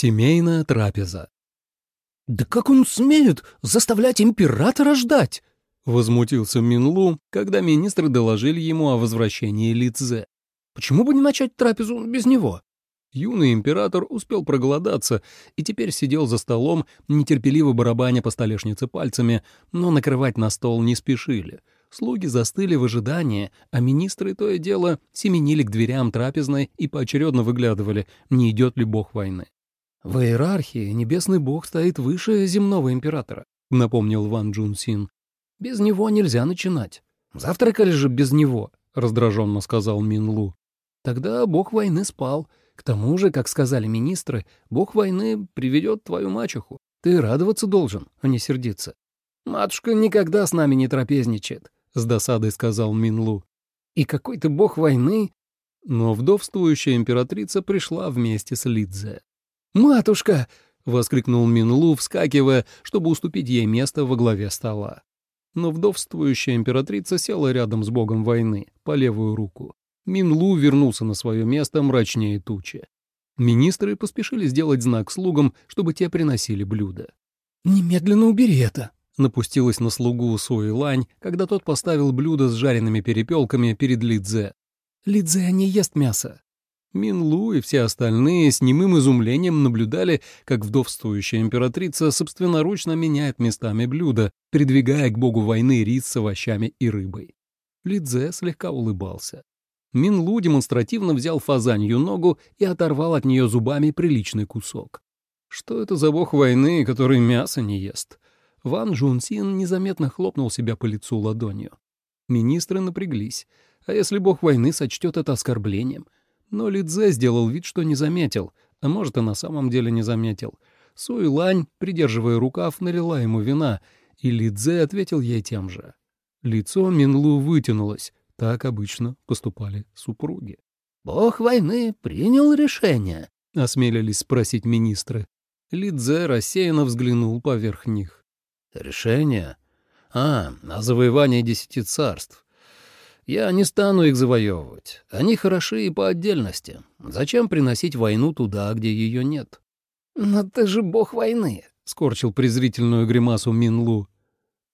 Семейная трапеза. «Да как он смеет заставлять императора ждать?» — возмутился Минлу, когда министры доложили ему о возвращении Лидзе. «Почему бы не начать трапезу без него?» Юный император успел проголодаться и теперь сидел за столом, нетерпеливо барабаня по столешнице пальцами, но накрывать на стол не спешили. Слуги застыли в ожидании, а министры то и дело семенили к дверям трапезной и поочередно выглядывали, не идет ли бог войны. «В иерархии небесный бог стоит выше земного императора», — напомнил Ван Джун Син. «Без него нельзя начинать. Завтракали же без него», — раздраженно сказал Мин Лу. «Тогда бог войны спал. К тому же, как сказали министры, бог войны приведет твою мачеху. Ты радоваться должен, а не сердиться». «Матушка никогда с нами не трапезничает», — с досадой сказал Мин Лу. «И какой ты бог войны...» Но вдовствующая императрица пришла вместе с Лидзе. «Матушка!» — воскликнул Минлу, вскакивая, чтобы уступить ей место во главе стола. Но вдовствующая императрица села рядом с богом войны, по левую руку. Минлу вернулся на свое место мрачнее тучи. Министры поспешили сделать знак слугам, чтобы те приносили блюда. «Немедленно убери это!» — напустилась на слугу Суи Лань, когда тот поставил блюдо с жареными перепелками перед Лидзе. «Лидзе не ест мясо». Минлу и все остальные с немым изумлением наблюдали, как вдовствующая императрица собственноручно меняет местами блюда, передвигая к богу войны рис с овощами и рыбой. Лидзе слегка улыбался. Минлу демонстративно взял фазанью ногу и оторвал от нее зубами приличный кусок. Что это за бог войны, который мясо не ест? Ван Жунсин незаметно хлопнул себя по лицу ладонью. Министры напряглись. А если бог войны сочтет это оскорблением — но Лидзе сделал вид, что не заметил, а может, и на самом деле не заметил. Суэлань, придерживая рукав, налила ему вина, и Лидзе ответил ей тем же. Лицо Минлу вытянулось. Так обычно поступали супруги. «Бог войны принял решение», — осмелились спросить министры. Лидзе рассеянно взглянул поверх них. «Решение? А, о завоевании десяти царств. Я не стану их завоевывать. Они хороши и по отдельности. Зачем приносить войну туда, где ее нет? «Но ты же бог войны», — скорчил презрительную гримасу Минлу.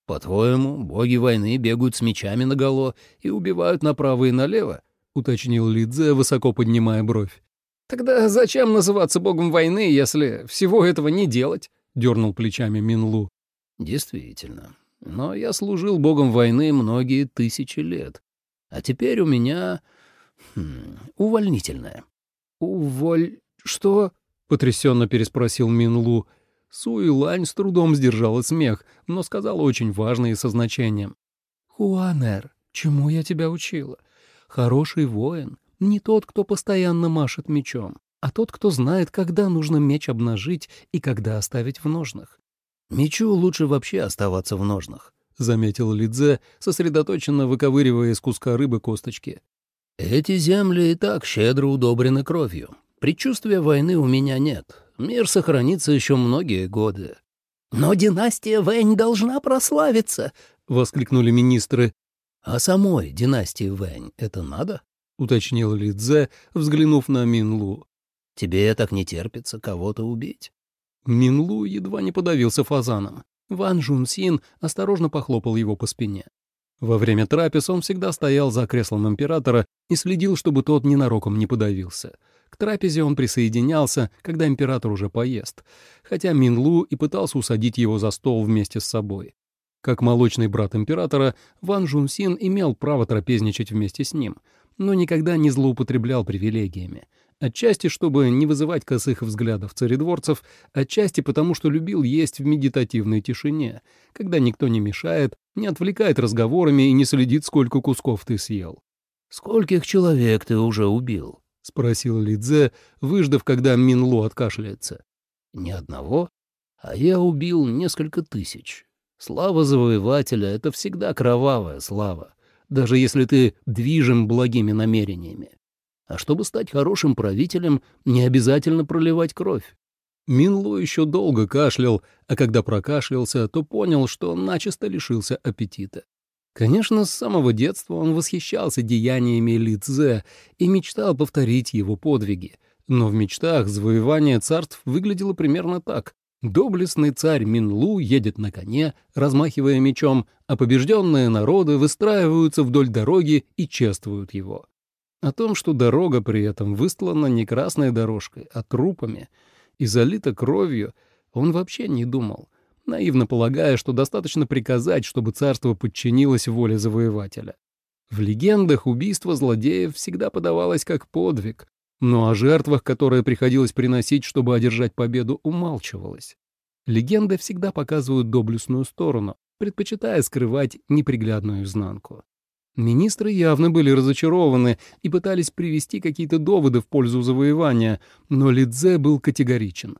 «По-твоему, боги войны бегают с мечами наголо и убивают направо и налево?» — уточнил Лидзе, высоко поднимая бровь. «Тогда зачем называться богом войны, если всего этого не делать?» — дернул плечами Минлу. «Действительно. Но я служил богом войны многие тысячи лет. А теперь у меня... Хм, увольнительное». «Уволь... что?» — потрясенно переспросил Минлу. Суи Лань с трудом сдержала смех, но сказала очень важно и со значением. «Хуанер, чему я тебя учила? Хороший воин — не тот, кто постоянно машет мечом, а тот, кто знает, когда нужно меч обнажить и когда оставить в ножнах. Мечу лучше вообще оставаться в ножнах. — заметил Лидзе, сосредоточенно выковыривая из куска рыбы косточки. «Эти земли и так щедро удобрены кровью. Предчувствия войны у меня нет. Мир сохранится еще многие годы». «Но династия Вэнь должна прославиться!» — воскликнули министры. «А самой династии Вэнь это надо?» — уточнил Лидзе, взглянув на Минлу. «Тебе так не терпится кого-то убить?» Минлу едва не подавился фазаном. Ван Жун Син осторожно похлопал его по спине. Во время трапез он всегда стоял за креслом императора и следил, чтобы тот ненароком не подавился. К трапезе он присоединялся, когда император уже поест, хотя Минлу и пытался усадить его за стол вместе с собой. Как молочный брат императора, Ван Жунсин имел право трапезничать вместе с ним, но никогда не злоупотреблял привилегиями — Отчасти, чтобы не вызывать косых взглядов царедворцев, отчасти потому, что любил есть в медитативной тишине, когда никто не мешает, не отвлекает разговорами и не следит, сколько кусков ты съел. «Скольких человек ты уже убил?» — спросил Лидзе, выждав, когда Минло откашляется. «Ни одного? А я убил несколько тысяч. Слава завоевателя — это всегда кровавая слава, даже если ты движим благими намерениями. А чтобы стать хорошим правителем, не обязательно проливать кровь. Минло еще долго кашлял, а когда прокашлялся, то понял, что начисто лишился аппетита. Конечно, с самого детства он восхищался деяниями Ли Цзэ и мечтал повторить его подвиги, Но в мечтах завоевание царств выглядело примерно так. Доблестный царь Минлу едет на коне, размахивая мечом, а побежденные народы выстраиваются вдоль дороги и чествуют его. О том, что дорога при этом выстлана не красной дорожкой, а трупами и залита кровью, он вообще не думал, наивно полагая, что достаточно приказать, чтобы царство подчинилось воле завоевателя. В легендах убийство злодеев всегда подавалось как подвиг, но о жертвах, которые приходилось приносить, чтобы одержать победу, умалчивалось. Легенды всегда показывают доблестную сторону, предпочитая скрывать неприглядную изнанку. Министры явно были разочарованы и пытались привести какие-то доводы в пользу завоевания, но Лидзе был категоричен.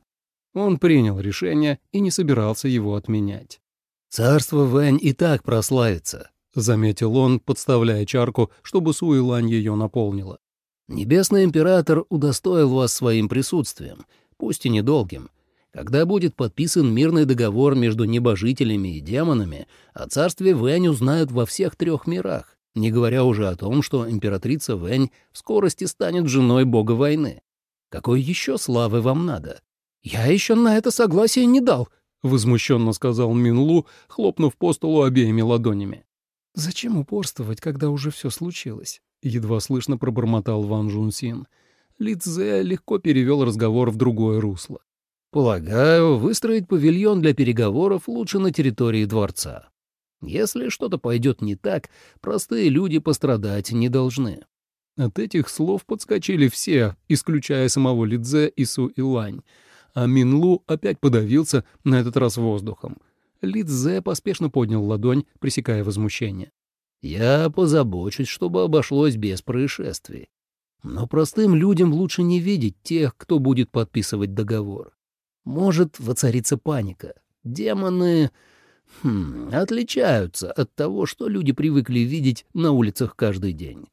Он принял решение и не собирался его отменять. «Царство Вэнь и так прославится», — заметил он, подставляя чарку, чтобы Суэлань ее наполнила. Небесный император удостоил вас своим присутствием, пусть и недолгим. Когда будет подписан мирный договор между небожителями и демонами, о царстве Вэнь узнают во всех трех мирах, не говоря уже о том, что императрица Вэнь в скорости станет женой бога войны. Какой еще славы вам надо? Я еще на это согласие не дал, — возмущенно сказал Минлу, хлопнув по столу обеими ладонями. «Зачем упорствовать, когда уже все случилось?» Едва слышно пробормотал Ван Жунсин. Ли Цзэ легко перевел разговор в другое русло. «Полагаю, выстроить павильон для переговоров лучше на территории дворца. Если что-то пойдет не так, простые люди пострадать не должны». От этих слов подскочили все, исключая самого Лидзе и Су Илань, а Минлу опять подавился, на этот раз воздухом. Лидзе поспешно поднял ладонь, пресекая возмущение. Я позабочусь, чтобы обошлось без происшествий. Но простым людям лучше не видеть тех, кто будет подписывать договор. Может воцариться паника. Демоны хм, отличаются от того, что люди привыкли видеть на улицах каждый день.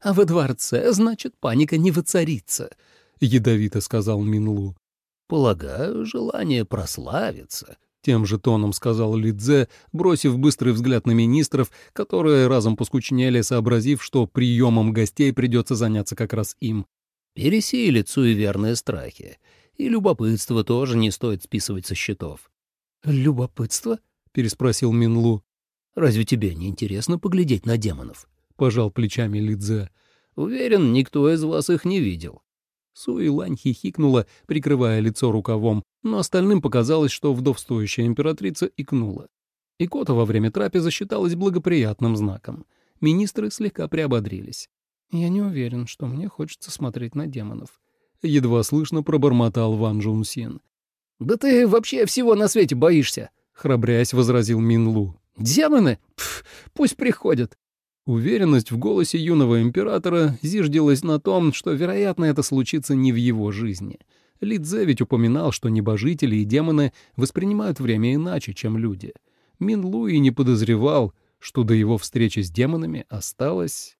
«А во дворце, значит, паника не воцарится», — ядовито сказал Минлу. «Полагаю, желание прославиться тем же тоном сказал Лидзе, бросив быстрый взгляд на министров, которые разом поскучнели, сообразив, что приемом гостей придется заняться как раз им. «Пересилит суеверные страхи. И любопытство тоже не стоит списывать со счетов». «Любопытство?» — переспросил Минлу. «Разве тебе не интересно поглядеть на демонов?» — пожал плечами Лидзе. «Уверен, никто из вас их не видел». Суэлань хихикнула, прикрывая лицо рукавом, но остальным показалось, что вдовствующая императрица икнула. Икота во время трапезы считалась благоприятным знаком. Министры слегка приободрились. «Я не уверен, что мне хочется смотреть на демонов», — едва слышно пробормотал Ван Джунсин. «Да ты вообще всего на свете боишься», — храбрясь возразил Минлу. «Демоны? Пф, пусть приходят. Уверенность в голосе юного императора зиждилась на том, что, вероятно, это случится не в его жизни. Лидзе ведь упоминал, что небожители и демоны воспринимают время иначе, чем люди. Мин Луи не подозревал, что до его встречи с демонами осталось